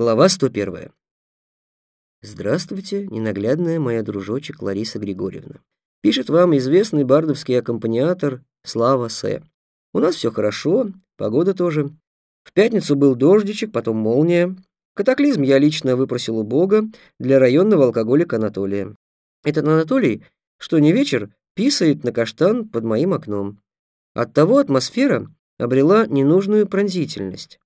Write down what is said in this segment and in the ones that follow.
Глава 101. Здравствуйте, ненаглядная моя дружочек Лариса Григорьевна. Пишет вам известный бардовский аккомпаниатор Слава С. У нас все хорошо, погода тоже. В пятницу был дождичек, потом молния. Катаклизм я лично выпросил у Бога для районного алкоголика Анатолия. Этот Анатолий, что не вечер, писает на каштан под моим окном. Оттого атмосфера обрела ненужную пронзительность.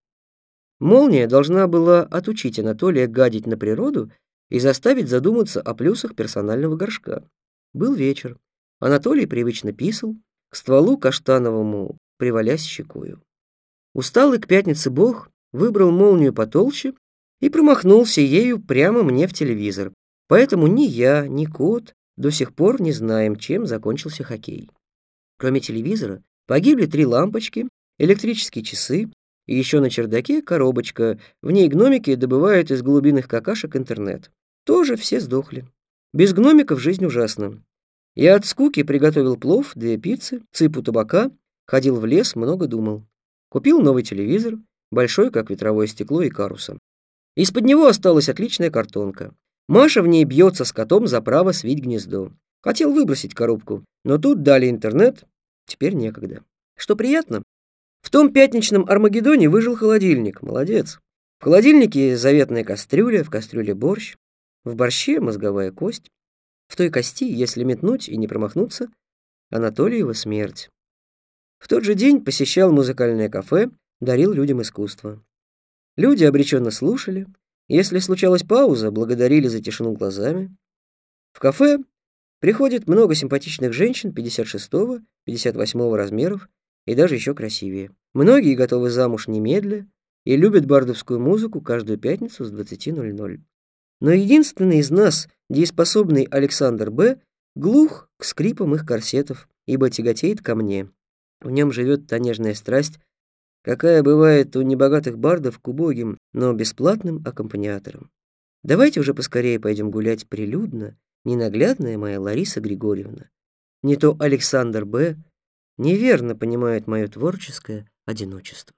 Молния должна была отучить Анатолия гадить на природу и заставить задуматься о плюсах персонального горшка. Был вечер. Анатолий привычно писал, к стволу каштановому привалясь щекою. Усталый к пятнице бог выбрал молнию потолще и промахнулся ею прямо мне в телевизор. Поэтому ни я, ни кот до сих пор не знаем, чем закончился хоккей. Кроме телевизора, погибли три лампочки, электрические часы, еще на чердаке коробочка, в ней гномики добывают из глубинных какашек интернет. Тоже все сдохли. Без гномиков жизнь ужасна. Я от скуки приготовил плов, две пиццы, цыпу табака, ходил в лес, много думал. Купил новый телевизор, большой, как ветровое стекло и каруса. Из-под него осталась отличная картонка. Маша в ней бьется с котом за право свить гнездо. Хотел выбросить коробку, но тут дали интернет, теперь некогда. Что приятно, в том пятничном Армагеддоне выжил холодильник. Молодец. В холодильнике заветная кастрюля, в кастрюле борщ, в борще мозговая кость. В той кости, если метнуть и не промахнуться, Анатолиева смерть. В тот же день посещал музыкальное кафе, дарил людям искусство. Люди обреченно слушали. Если случалась пауза, благодарили за тишину глазами. В кафе приходит много симпатичных женщин 56-го, 58-го размеров, и даже еще красивее. Многие готовы замуж немедля и любят бардовскую музыку каждую пятницу с 20.00. Но единственный из нас, дееспособный Александр Б., глух к скрипам их корсетов, ибо тяготеет ко мне. В нем живет та нежная страсть, какая бывает у небогатых бардов к убогим, но бесплатным аккомпаниаторам. Давайте уже поскорее пойдем гулять прилюдно, ненаглядная моя Лариса Григорьевна. Не то Александр Б., неверно понимает мое творческое одиночество.